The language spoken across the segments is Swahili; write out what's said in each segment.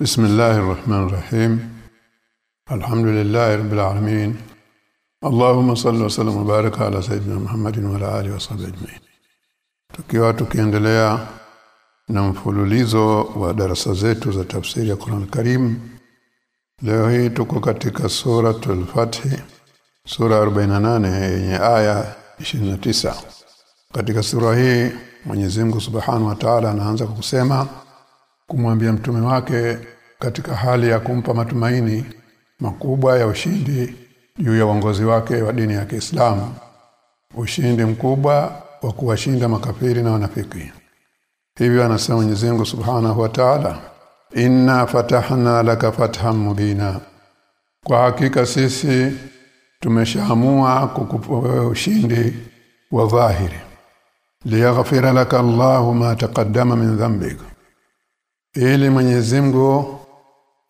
بسم الله الرحمن الرحيم الحمد لله رب العالمين اللهم صل وسلم وبارك على سيدنا محمد وعلى اله وصحبه اجمعين tukiwa tukiendelea na mfululizo wa darasa zetu za tafsiri ya Qur'an Karim leo hii tuko katika suratul Fath sura 48 yenye aya 29 katika sura hii Mwenyezi Mungu Subhanahu wa Ta'ala anaanza kwa kusema kumwambia mtume wake katika hali ya kumpa matumaini makubwa ya ushindi juu ya uongozi wake wa dini ya Kiislamu. Ushindi mkubwa wa kuwashinda makafiri na wanafiki. Hivyo anasema Mwenyezi Mungu Subhanahu wa Ta'ala inna fatahna laka fathan mubina. Kwa hakika sisi tumeshaamua kukupa ushindi wa dhahiri. Liyaghfira laka Allahu ma taqaddama min dhanbika ili Mwenyezi Mungu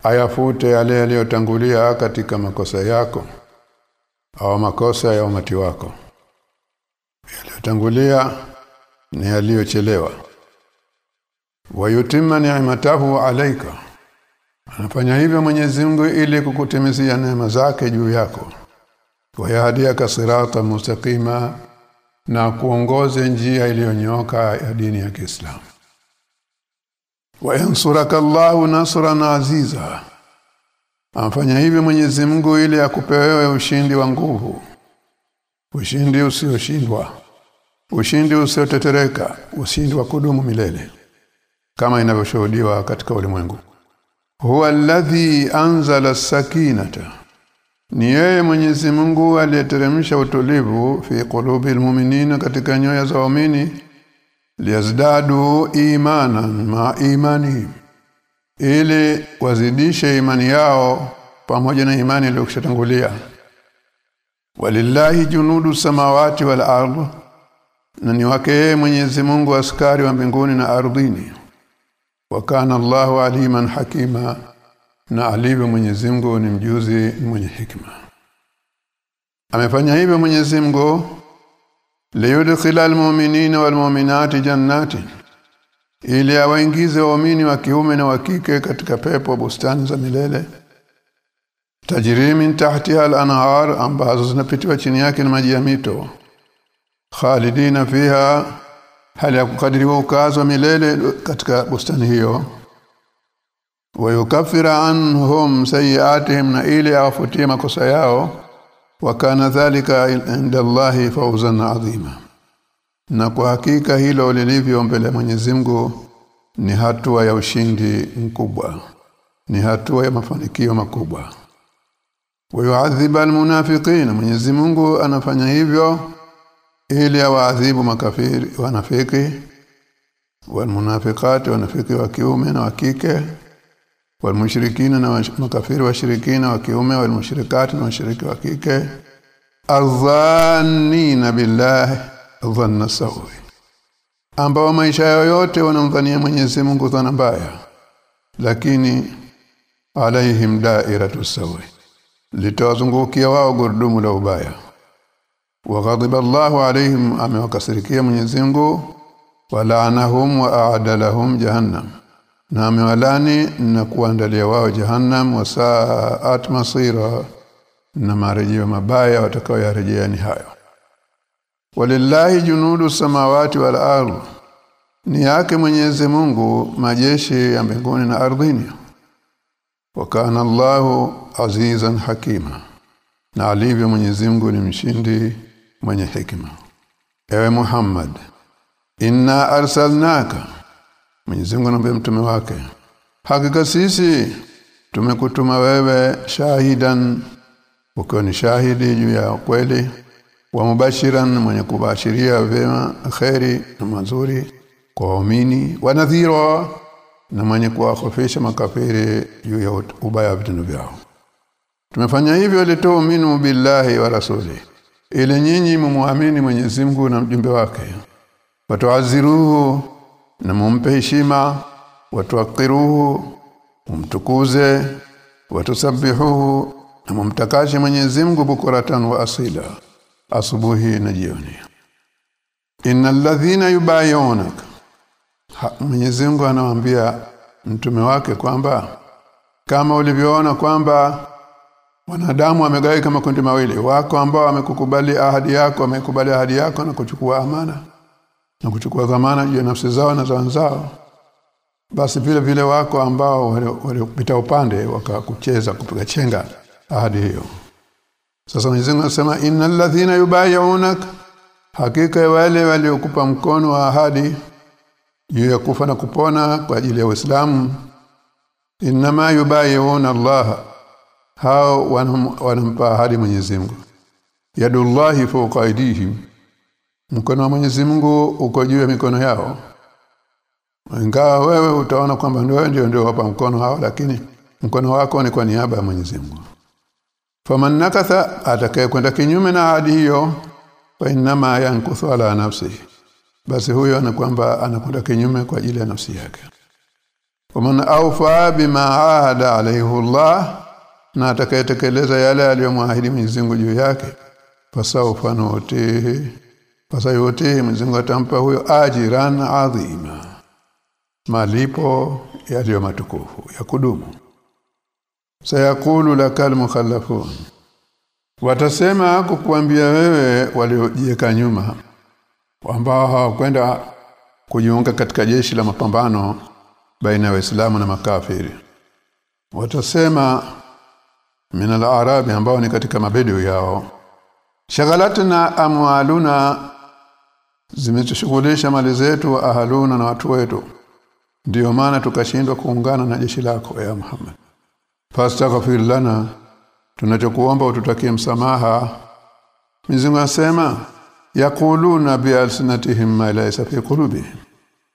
ayafute yale yaliyotangulia katika makosa yako au makosa ya umati wako. Yaliyotangulia ni yaliyochelewa. Wayutimma ni'matahu alayka. Anafanya hivyo Mwenyezi Mungu ili kukutimizia neema zake juu yako. Wayahdiaka sirata mustaqima na kuongoze njia iliyonyoka ya dini ya Kiislamu wayansuraka Allahu nasran aziza. Amfanya hivi Mwenyezi Mungu ili akupewe ushindi wa nguvu. Ushindi usioshindwa. Ushindi usiotetereka. Ushindi wa kudumu milele. Kama inavyoshuhudiwa katika ulimwengu. Huwa alladhi anzala sakinata. Ni yeye Mwenyezi Mungu aliyeteremsha utulivu fi qulubi almu'minina katika nyoyo za waumini liyazdadu imanan ma imani ili wazidishe imani yao pamoja na imani iliyokutangulia walillahi junudu samawati wal ardh na ni wake Mwenyezi Mungu askari wa mbinguni na ardhini. Wakana Allahu aliman hakima na alivyo Mwenyezi Mungu ni mjuzi mwenye hikma. Amefanya hivyo Mwenyezi Mungu liyudkhila almu'minina walmu'minati jannati ili awaingize waumini wa kiume na wa kike katika pepo bustani za milele. Tajri min tahtiha al-anhar ambazo zinapitiwa chini yake na maji ya mito. Khalidina fiha hali ya kukadiriwa ukazo milele katika bustani hiyo. Wayukafira anhum sayiatihim na ili awafutie makosa yao wakana dhalika inda Allahi fawzan adhima. Na kwa hakika hilo lilivyo mbele Mwenyezi Mungu ni hatua ya ushindi mkubwa ni hatua ya mafanikio makubwa. Wayuadhiba almunafiqina Mwenyezi Mungu anafanya hivyo ili awaadhibu makafiri wanafiki walmunafiqati wanafiki wa kiume na wa kike walmushrikina na makafiri washirikina wa kiume walmushrikati na washiriki wa kike. Adhannina billahi dhanna sawi. Ambao maisha yao yote wanamdhania Mwenyezi Mungu dhana mbaya. Lakini alaihim da'iratu sawi. Litawazungukia wao gurudumu la ubaya. Wa ghadiba Allahu alaihim amewakasirikia Mwenyezi Mungu. Walaanahum wa a'adalahum jahannam na amewalani na kuandalia wao jahannam wa sa'at masira na marejeo mabaya watakaoyarejea ni hayo. Walillahi junudu samawati wal ardh ni yake Mwenyezi Mungu majeshi ya mbinguni na ardhini. Wakana Allahu azizan hakima. Na alivyo Mwenyezi Mungu ni mshindi mwenye hekima. Ewe Muhammad inna arsalnaka Mwenyezi Mungu anamwambia mtume wake hakika sisi tumekutuma wewe shahidan ukiwa ni shahidi juu ya kweli wa mubashiran mwenye kubashiria vema khairi na mazuri kwa waumini wa nadhira na mwenye kuwahofisha makafiri juu ya ubaya wa vitendo vyao. Tumefanya hivyo ili tuuminu billahi wa rasuli ili nyinyi mumuamini Mwenyezi Mungu na mjumbe wake watuaziruhu na mumpe heshima watuakiruhu mumtukuze watusabihuhu na mumtakashe Mwenyezi Mungu bukuratan wa asila asubuhi na jioni. Innal ladhina yubayunak Mwenyezi Mungu anawaambia mtume wake kwamba kama ulivyoona kwamba wanadamu wamegawika makundi mawili wako ambao wamekukubali ahadi yako wamekubali ahadi yako na kuchukua amana na kuchukua dhamana juu ya nafsi zao na za wenzao basi vile vile wako ambao waliopita upande wakakucheza kupiga chenga ahadi hiyo. Sasa Mwenyezi Mungu anasema innal ladhina yubay'unak hakika wale waliokupa mkono wa ahadi juu ya kufa na kupona kwa ajili ya Uislamu inma yubay'una Allah hao wanampa ahadi Mwenyezi Mungu. Yadullahi fawqa aydihim mkono wa Mwenyezi Mungu uko juu ya mikono yao. Ingawa wewe utaona kwamba ndio ndio ndio hapa mkono hao lakini mkono wako ni kwa niaba ya Mwenyezi Mungu. Faman nakatha atakaye kwenda kinyume na ahadi hiyo fa inma yankuthu ala nafsi. Basi huyo ana kwamba anakwenda kinyume kwa ajili ya nafsi yake. Waman awfa bima ahada alayhi Allah na atakayetekeleza yale aliyomwahidi Mwenyezi Mungu juu yake fasawfa nutihi fasayutihi Mwenyezi mzingo atampa huyo ajiran adhima. Malipo yaliyo matukufu ya kudumu. Sayakulu lakal mukhallafun. Watasema kukuambia wewe waliojieka nyuma ambao hawakwenda kujiunga katika jeshi la mapambano baina ya waislamu na makafiri. Watasema minal arabi ambao ni katika mabedu yao shagalatna amwaluna zimetushughulisha mali zetu wa ahaluna na watu wetu. Ndiyo maana tukashindwa kuungana na jeshi lako ya Muhammad. Fastaghfir lana tunachokuomba ututakie msamaha. Mizingo yasema yaquluna bialsinatihim ma laysa fi qulubihim.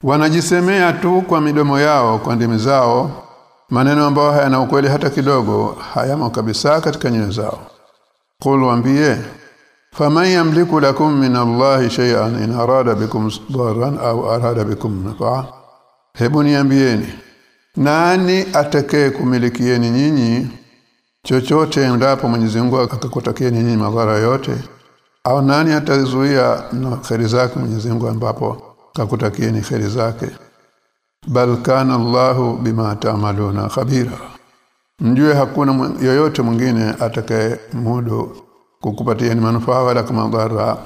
Wanajisemea tu kwa midomo yao kwa ndimi zao. Maneno ambayo hayana ukweli hata kidogo hayamo kabisa katika nyoyo zao. Qul waambie faman yamliku lakum min allahi shay'an in arada bikum darran au arada bikum nafa hebu niambieni nani atakaye kumilikieni nyinyi chochote endapo Mwenyezi Mungu akakutakieni nyinyi madhara yote? Au nani atazuia na kheri zake Mwenyezi Mungu ambapo kakutakieni kheri zake? Bal kana Allahu bima ta'maluna khabira. Mjue hakuna yoyote mwingine atakaye mudu kukupatia ni manufaa wala kumadhara madhara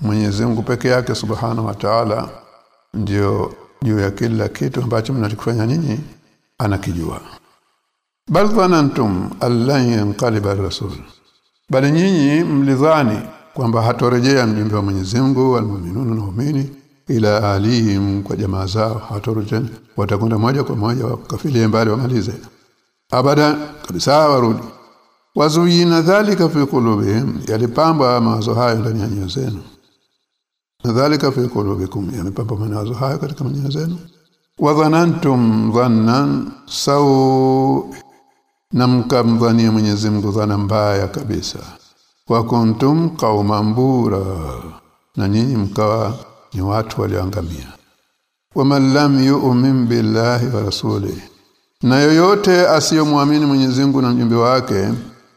Mwenyezi Mungu peke yake Subhanahu wa Ta'ala ndio juu ya kila kitu ambacho mnachofanya nyinyi anakijua. Bal dhanantum allan yanqaliba rasul bali nyinyi mlidhani kwamba hatorejea mjumbe wa Mwenyezi Mungu almu'minuna na waumini ila alihim kwa jamaa zao hatorejea. Watakwenda moja kwa moja wakafilie mbali wamalize. Abada kabisa warudi wazuyina dhalika fi qulubihim yalipamba mawazo hayo ndani ya nyoyo zenu. Dhalika fi qulubikum yamepamba mawazo hayo katika nyoyo zenu. Wa dhanantum dhannan saw na mkamdhania Mwenyezi Mungu dhana mbaya kabisa. Wa kuntum qauman bura na nyinyi mkawa ni watu walioangamia. Waman lam yu'min billahi wa rasulihi na yoyote asiyomwamini Mwenyezi Mungu na mjumbe wake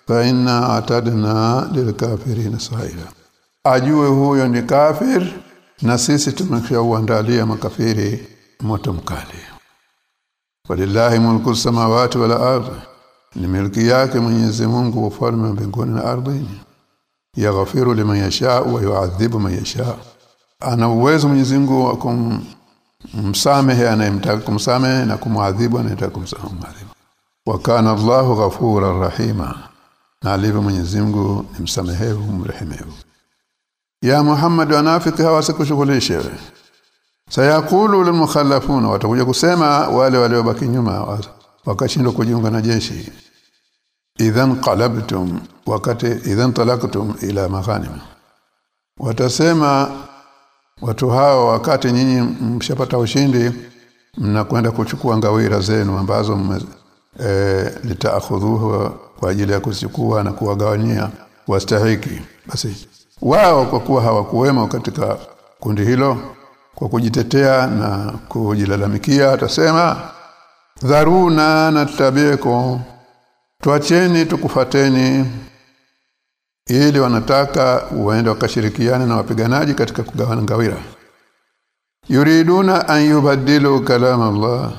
fa inna atadna lilkafirina sa'ira. Ajue huyo ni kafir na sisi tumeshauandalia makafiri moto mkali. Walillahi mulku samawati wal ardh ni milki yake Mwenyezi Mungu ufalme wa mbinguni na ardhini. Yaghfiru liman yasha wa yu'adhibu man yasha ana uwezo Mwenyezi Mungu wa kumsamehe anayemtaka kumsamehe na kumwadhibu anayetaka kumsamehe. Wa kana Allahu ghafura rahima na alivyo Mwenyezi Mungu ni msamehevu mrehemevu ya Muhammad wanafiki hawasikushughulishe sayakulu lilmukhallafuna watakuja kusema wale waliobaki nyuma wakashindwa kujiunga na jeshi. Idhan qalabtum wakati idhan talaqtum ila maghanim watasema watu hao wakati nyinyi mshapata ushindi mnakwenda kuchukua ngawira zenu ambazo e, litaakhudhuhu kwa ajili ya kusikua na kuwagawanyia wastahiki. Basi wao kwa kuwa hawakuwemo katika kundi hilo kwa kujitetea na kujilalamikia atasema dharuna natabiku tuacheni tukufateni ili wanataka uende wakashirikiane na wapiganaji katika kugawana ngawira. Yuriduna an yubaddilu kalam Allah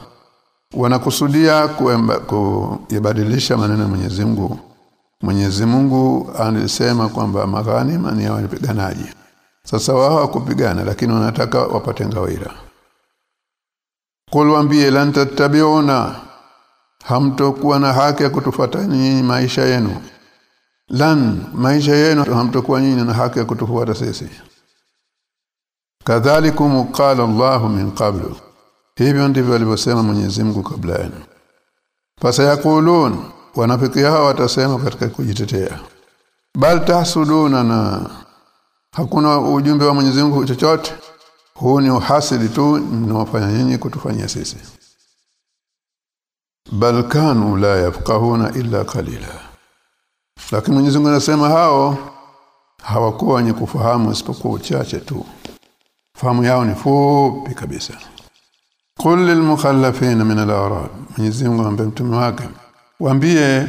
wanakusudia kuibadilisha maneno ya Mwenyezi Mungu. Mwenyezi Mungu alisema kwamba maghanima ni ya wapiganaji. Sasa wao wakupigana lakini wanataka wapate ngawira. Kulwambie lan tattabi'una hamtokuwa na haki ya kutufuata nyinyi maisha yenu. Lan maisha yenu hamtokuwa nyinyi na haki ya kutufuata sisi. Kadhalikum qala Allah min qablu hivyo ndivyo alivyosema Mwenyezi Mungu kabla yenu. Fasayakulun wanafiki hao watasema katika kujitetea. Bal tahsuduna na hakuna ujumbe wa Mwenyezi Mungu chochote. Huu ni uhasidi tu mnaofanya nyinyi kutufanyia sisi. Bal kanu la yafqahuna illa qalila. Lakini Mwenyezi Mungu anasema hao hawakuwa wenye kufahamu isipokuwa uchache tu. Fahamu yao ni fupi kabisa qul lil mukhallafin min al-a'rab Mwenyezi Mungu ambaye mtume wake. Waambie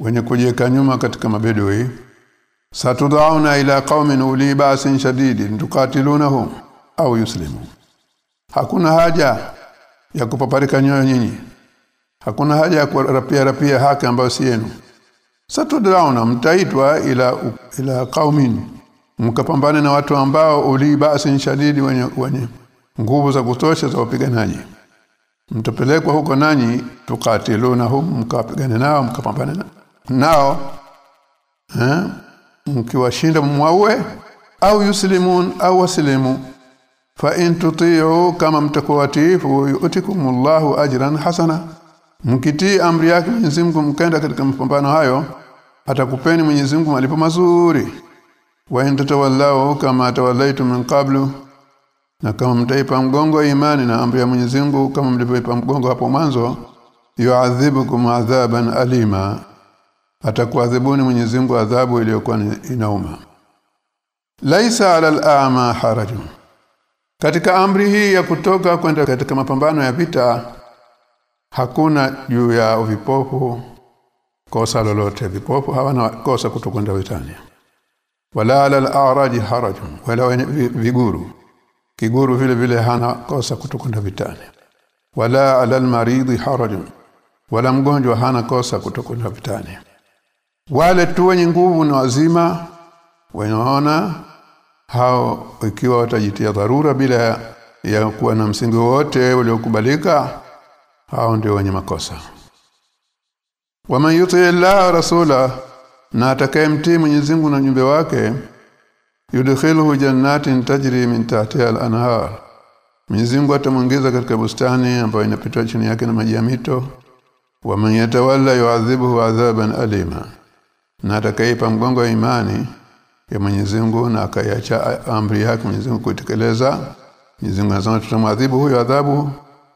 wenye kujeka nyuma katika mabedui satudauna ila qaumin uli ba'sin shadidin tuqatilunahum au yuslimu hakuna haja ya kupaparika nyoyo nyinyi. Hakuna haja ya kurapia rapia haki ambayo si yenu. Satudauna mtaitwa ila ila qaumin mkapambane na watu ambao uli ba'sin shadidi wenye, wenye nguvu za kutosha za wapiganaji. Mtapelekwa huko nanyi tukatilunahum mkapigane nao mkapambane nao eh mkiwashinda mwaue au yuslimun au waslimu. Fa in tuti'u kama mtakuwa watiifu yu'tikumullahu ajran hasana. Mkitii amri yake Mwenyezi Mungu mkaenda katika mapambano hayo atakupeni Mwenyezi Mungu malipo mazuri. Wa in kama tawallaitu min qablu na kama mtaipa mgongo imani na amri ya Mwenyezi Mungu kama mlivyoipa mgongo hapo mwanzo yu'adhibukum adhaban alima. Atakuadhibuni Mwenyezi Mungu adhabu iliyokuwa inauma. Laisa ala al-a'ma harajun. Katika amri hii ya kutoka kwenda katika mapambano ya vita hakuna juu ya vipofu kosa lolote. Vipofu hawana kosa kutokwenda vitani. Wala ala al-a'raji harajun wala viguru kiguru vile vile hana kosa kutokwenda vitani. Wala alal maridhi harajun. Wala mgonjwa hana kosa kutokwenda vitani. Wale tu wenye nguvu na wazima wanaona hao ikiwa watajitia dharura bila ya kuwa na msingi wote uliokubalika hao ndio wenye makosa. Waman yuti Allah rasula na atakayemtii Mwenyezi Mungu na nyumbe wake yudkhiluhu jannatin tajri min tahtiha al-anhar. Mungu atamwongeza katika bustani ambayo inapitwa chini yake na maji ya mito. Wa man yatawalla yu'adhibuhu adhaban alima. Na atakayeipa mgongo wa imani ya Mwenyezi Mungu na akayacha amri yake Mwenyezi Mungu kuitekeleza Mwenyezi Mungu anasema tutamwadhibu huyo adhabu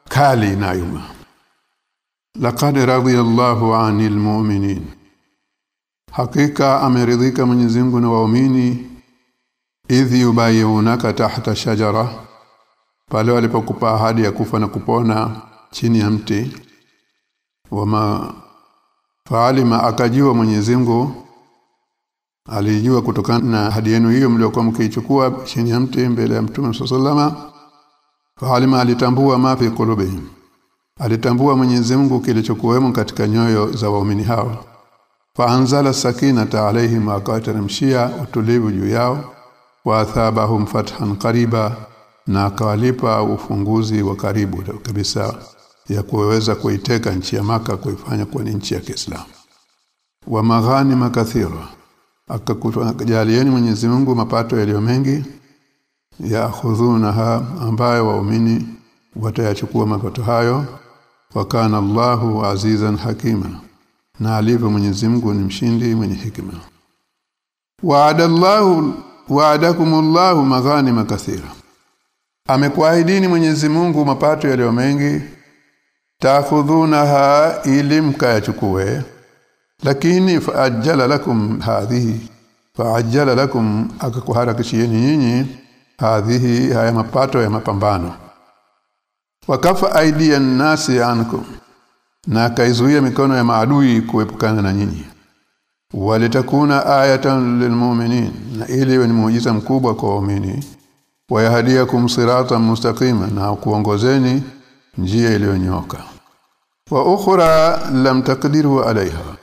kali na yuma. Laqad radiyallahu 'anil mu'minin. Hakika ameridhika Mwenyezi Mungu na waumini idh yubayunaka tahta shajara? Pale walipokupa ahadi ya kufa na kupona chini ya mti. Wama faalima akajua Mwenyezi Mungu alijua kutokana na ahadi yenu hiyo mliokuwa mkiichukua chini ya mti mbele ya Mtume sallama faalima alitambua mafi qulubihim. Alitambua Mwenyezi Mungu kilichokuwemo katika nyoyo za waumini hao. Faanzala sakinata alaihim akawateremshia utulivu juu yao wa athabahum fathan qariba na akawalipa ufunguzi wa karibu kabisa ya kuweza kuiteka nchi ya maka kuifanya kuwa ni nchi ya Kiislamu. Wa maghani makathira akakujalieni Mwenyezi Mungu mapato yaliyo mengi ya khudhunaha ambayo waumini watayachukua mapato hayo. Wakana Allahu azizan hakima na alivyo Mwenyezi Mungu ni mshindi mwenye hikima. Wa'ada Allahu wa'adakumullahu maghanima kathira. Amekuahidini Mwenyezi Mungu mapato yaliyo mengi. Takhudhunaha ili mkayachukue lakini faajjala lakum hadhihi. Faajjala lakum akakuharakishieni nyinyi hadhihi haya mapato ya mapambano. Wakafa aidiyan nasi ankum. Na akaizuia mikono ya maadui kuepukana na nyinyi walitakuna ayatan lilmu'minin na ili ni muujiza mkubwa kwa waumini. Wayahadiakum siratan mustaqima na kuongozeni njia iliyonyoka. Wa ukhra lam taqdiru alaiha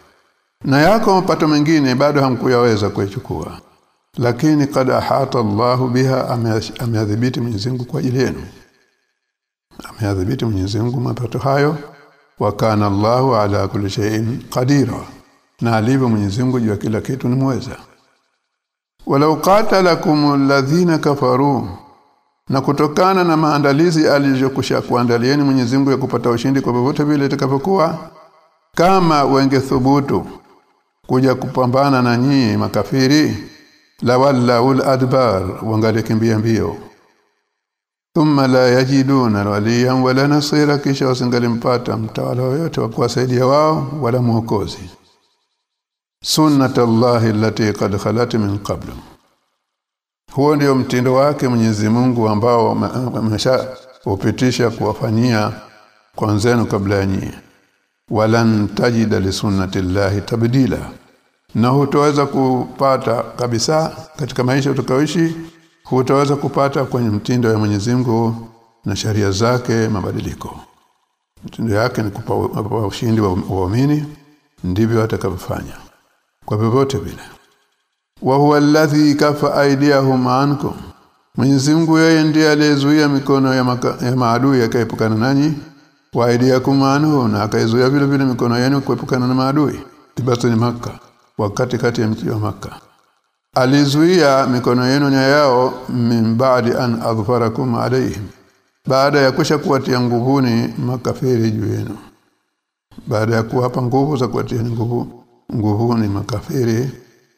na yako mapato mengine bado hamkuyaweza kuichukua. Lakini kad ahata Allahu biha ameadhibiti Mwenyezi Mungu kwa ajili yenu. Ameadhibiti Mwenyezi Mungu mapato hayo. Wa kana Allahu ala kulli shay'in qadira na alivyo Mwenyezi Mungu juu ya kila kitu ni mweza. Walau qatalakum alladhina kafaru na kutokana na maandalizi aliyokusha kuandalieni Mwenyezi Mungu ya kupata ushindi kwa vyovyote vile itakavyokuwa kama wenge thubutu kuja kupambana na nyinyi makafiri la wallaul adbar wangalikimbia mbio. Thumma la yajiduna waliyan wala nasira kisha wasingalimpata mtawala yoyote wa kuwasaidia wao wala muokozi sunnatullahi allati qad khalat min qablu. Huo ndio mtindo wake Mwenyezi Mungu ambao amesha upitisha kuwafanyia kwanzenu kabla ya nyinyi walan tajida li sunnatillahi tabdila. Na hutaweza kupata kabisa katika maisha utakayoishi hutaweza kupata kwenye mtindo ya Mwenyezi Mungu na sharia zake mabadiliko. Mtindo yake ni kupa ushindi wa waumini ndivyo atakavyofanya kwa vyovyote vile. Wa huwa alladhi kafa aydiyahum ankum Mwenyezi Mungu yeye ndiye aliyezuia mikono ya, maka, ya maadui yakaepukana nanyi wa aydiyakum anhu na akaizuia vile vile mikono yenu kuepukana na maadui. Tibasani maka wakati kati ya mji wa maka alizuia mikono yenu na yao min baadi an adhfarakum alayhim baada ya kusha kuwatia nguvuni makafiri juu yenu. Baada ya kuwapa nguvu za kuwatia nguvu nguvuni makafiri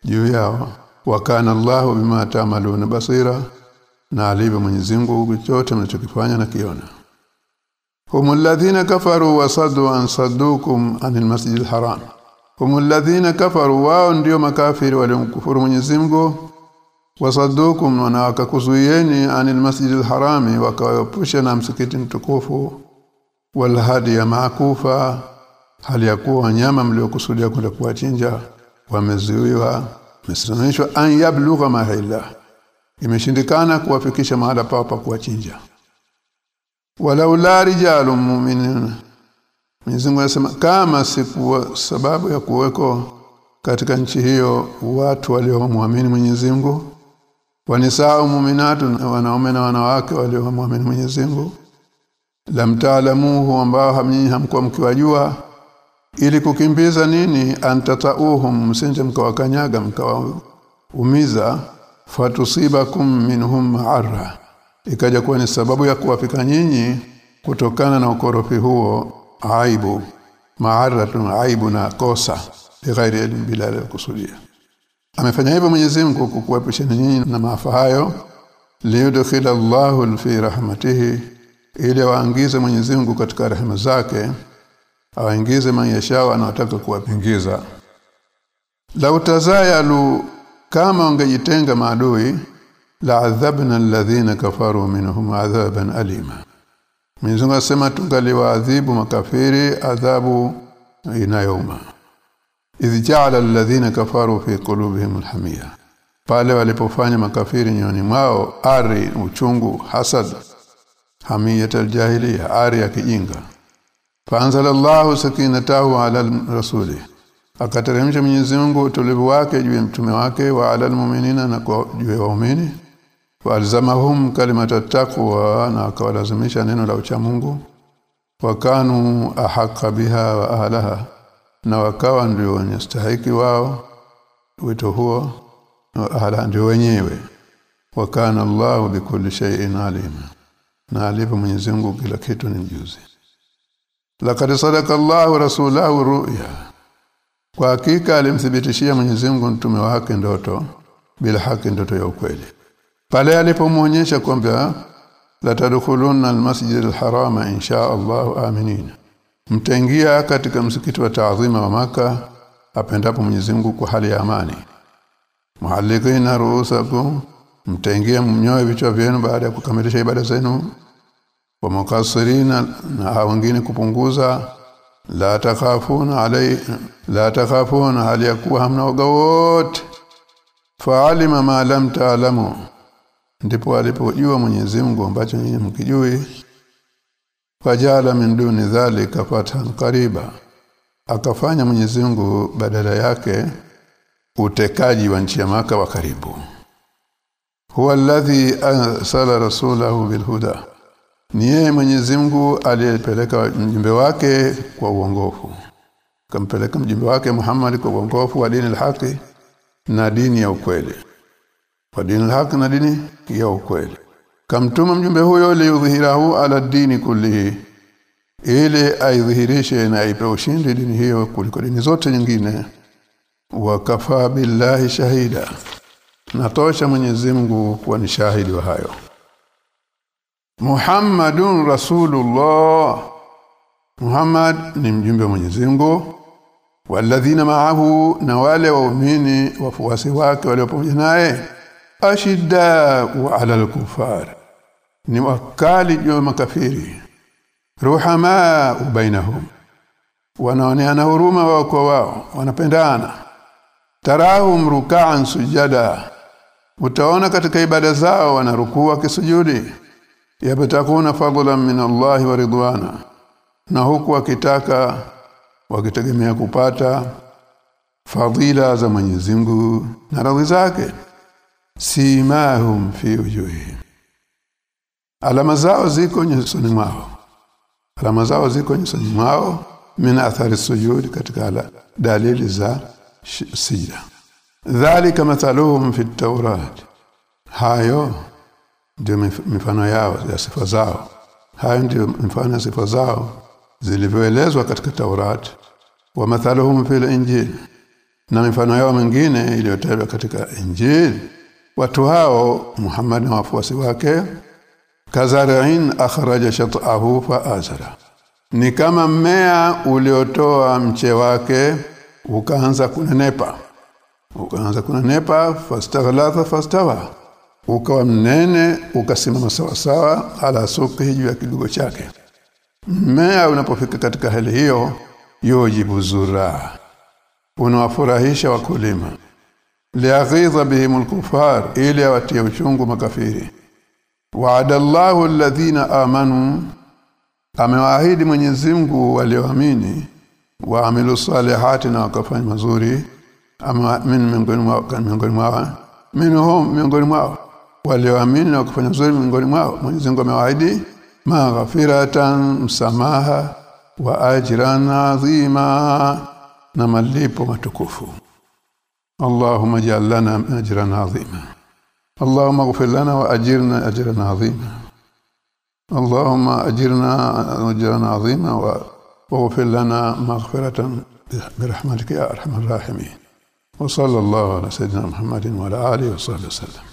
juu yao. Wakana Allahu bima taamaluna basira na alivyo Mwenyezi Mungu chote mnachokifanya na kiona. Humul ladhina kafaru wasaddu an saddukum anil masjidil haram. Humul ladhina kafaru wao ndio makafiri waliomkufuru Mwenyezi Mungu. Wasaddukum na wakakuzuieni anil masjidil harami wakawapusha na msikiti mtukufu. Wal hadi ya maakufa hali ya kuwa wanyama mliokusudia kwenda kuwachinja wamezuiwa mesimamishwa an yablugha mahila imeshindikana kuwafikisha mahala pao pa kuwachinja. Walaula rijalun mu'minun Mwenyezi Mungu anasema kama sikuwa sababu ya kuweko katika nchi hiyo watu waliomwamini Mwenyezi Mungu wanisao mu'minatu wanaume na wanawake waliomwamini Mwenyezi Mungu lam taalamuhu ambao hamnyinyi hamkuwa mkiwajua ili kukimbiza nini? Antatauhum msinje mkawakanyaga mkawaumiza. Fatusibakum minhum arra ikaja kuwa ni sababu ya kuwafika nyinyi kutokana na ukorofi huo aibu. Maaratun aibu na kosa. Bighairi bila kusudia. Amefanya hivyo Mwenyezi Mungu kukuepusha nyinyi na maafa hayo. Liyudkhila Allahu fi rahmatihi. Ili waangize Mwenyezi Mungu katika rehema zake awaingize mayashao anataka kuwapingiza. La tazayalu kama wangejitenga maadui la adhabna alladhina kafaru minhum adhaban alima. Mwenyezi asema tungaliwaadhibu makafiri adhabu inayouma. Idh alladhina kafaru fi qulubihim alhamia. Pale walipofanya makafiri nyoni mwao ari uchungu hasad hamiyat aljahiliya ari ya kijinga faanzalallahu sakinatahu ala rasuli akateremsha Mwenyezi Mungu utulivu wake juu ya mtume wake wa ala almu'minina na kwa juu ya waumini. Walzamahum kalimata taqwa na akawalazimisha neno la ucha Mungu. Wakanu ahaka biha wa ahlaha na wakawa ndio wenye stahiki wao wito huo na ahla ndio wenyewe. Wakana Allahu bikulli shay'in alim. Na alipo Mwenyezi Mungu kila kitu ni mjuzi laqad sadaka Allahu rasulahu ru'ya. Kwa hakika alimthibitishia Mwenyezi Mungu mtume wake ndoto bila haki ndoto ya ukweli. Pale alipomuonyesha kwamba la tadkhuluna almasjid alharama insha allahu aminin. Mtaingia katika msikiti wa taadhima wa maka apendapo Mwenyezi Mungu kwa hali ya amani. Muhallikina ruusakum mtaingia mnyoe vichwa vyenu baada ya kukamilisha ibada zenu wa mukasirina na wengine kupunguza la takhafuna alai la takhafuna hali yakuwa hamna uga wote. Fa'alima ma lam taalamu ndipo alipojua Mwenyezi Mungu ambacho nyinyi mkijui. Fajala min duni dhalika fatan qariba akafanya Mwenyezi Mungu badala yake utekaji wa nchi ya maka wa karibu. Huwa alladhi arsala rasulahu bilhuda ni yeye Mwenyezi Mungu aliyepeleka mjumbe wake kwa uongofu. Kampeleka mjumbe wake Muhammad kwa uongofu wa dini al na dini ya ukweli. Kwa dini al na dini ya ukweli. Kamtuma mjumbe huyo liudhihirahu ala dini kullihi ili aidhihirishe na aipe ushindi dini hiyo kuliko dini zote nyingine. Wakafa billahi shahida. Natosha Mwenyezi Mungu kuwa ni shahidi wa hayo Muhammadun Rasulullah. Muhammad ni mjumbe wa Mwenyezi Mungu. Walladhina ma'ahu na wale waumini wafuasi wake wale pamoja naye. Ashidda 'ala al-kufar ni wakali juu makafiri. Ruhama bainahum. Wanaoneana huruma wao kwa wao. Wanapendana. Tarahum ruk'an sujada. Utaona katika ibada zao wanarukua kisujudi yabtakuna fadlan min Allah wa ridwana. Na huku wakitaka wakitegemea kupata fadhila za Mwenyezi Mungu na radhi zake. Simahum fi wujuhi alama zao ziko nyusoni mwao. Alama zao ziko nyusoni mwao min athari sujud katika ala dalili za sijda. Dhalika mathaluhum fi tawrat. Hayo ndio mifano yao ya sifa zao. Hayo ndio mifano ya sifa zao zilivyoelezwa katika Taurat. Wa mathaluhum fil injil na mifano yao mingine iliyotajwa katika injili. Watu hao Muhammad na wafuasi wake kazarain akhraja shat'ahu fa azara. Ni kama mmea uliotoa mche wake ukaanza kunenepa. Ukaanza kunenepa fastaghlatha fastawa ukawa mnene ukasimama sawa sawa ala suki juu ya kidogo chake. Mmea unapofika katika hali hiyo yojibu zura. Unawafurahisha wakulima. Liaghidha bihim alkufar ili awatie uchungu makafiri. Wa'ada Allahu alladhina amanu amewaahidi Mwenyezi Mungu walioamini. Waamilu salihati na wakafanya mazuri. Ama min miongoni mwao minhum miongoni mwao walioamini na wakafanya mazuri miongoni mwao Mwenyezi Mungu amewaahidi maghfiratan msamaha wa ajran azima na malipo matukufu Allahumma ja'al lana ajran azima اللهم اغفر لنا واجرنا اجرا عظيما اللهم اجرنا اجرا عظيما واغفر لنا مغفرة برحمتك يا ارحم الراحمين وصلى الله على سيدنا محمد وعلى اله وصحبه وسلم